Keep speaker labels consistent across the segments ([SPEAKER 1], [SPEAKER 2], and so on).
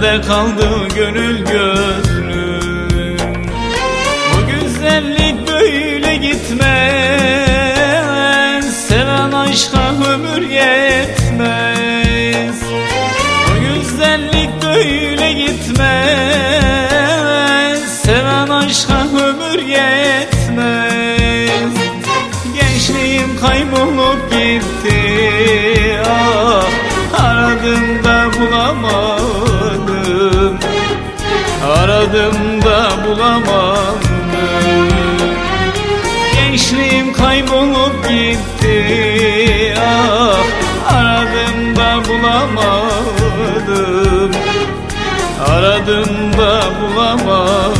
[SPEAKER 1] Nerede kaldı gönül gözlüm Bu güzellik böyle gitmez. Seven aşka ömür yetmez. Bu güzellik böyle gitmez. Seven aşka ömür yetmez. Gençliğim kaybolup gitti Aradım da bulamadım. Gençliğim kaybolup gitti. Ah aradım da bulamadım. Aradım da bulamadım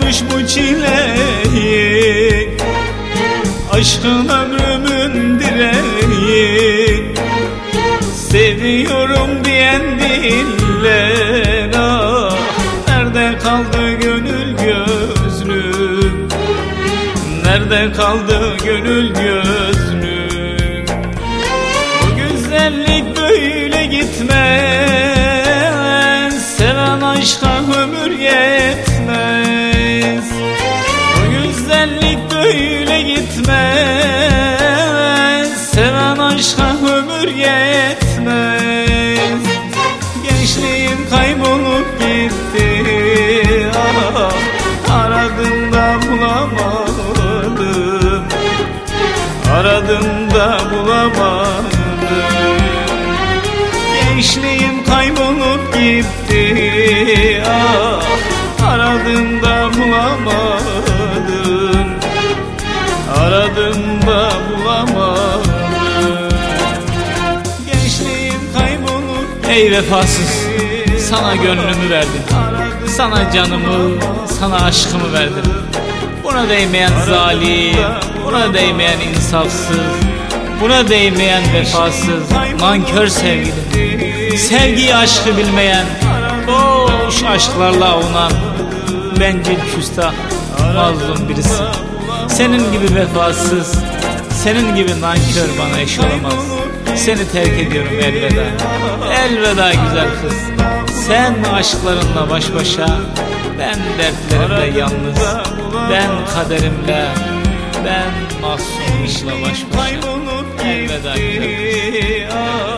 [SPEAKER 1] Yazmış bu çileyi. Aşkın ömrümün direği. Seviyorum diyen diller ah Nerede kaldı gönül gözlüm Nerede kaldı gönül gözlüm Bu güzellik böyle gitmez. Seven aşka aşka ömür yetmez. Gençliğim kaybolup gitti. Ah, Aradım da bulamadım. Aradım da bulamadım. Gençliğim kaybolup gitti. Ah, Aradım da bulamadım. Aradım da bulamadım
[SPEAKER 2] Ey vefasız sana gönlümü verdim. Sana canımı, sana aşkımı verdim. Buna değmeyen zalim, buna değmeyen insafsız Buna değmeyen vefasız, nankör sevgilim. Sevgiyi aşkı bilmeyen, boş aşklarla avunan Bencil küstah, mazlum birisi. Senin gibi vefasız, senin gibi nankör bana eş olamaz Seni terk ediyorum elveda. Elveda güzel kız. Sen aşklarınla baş başa Ben dertlerimle yalnız Ben kaderimle Ben mahzunlukla baş başa. Elveda güzel kız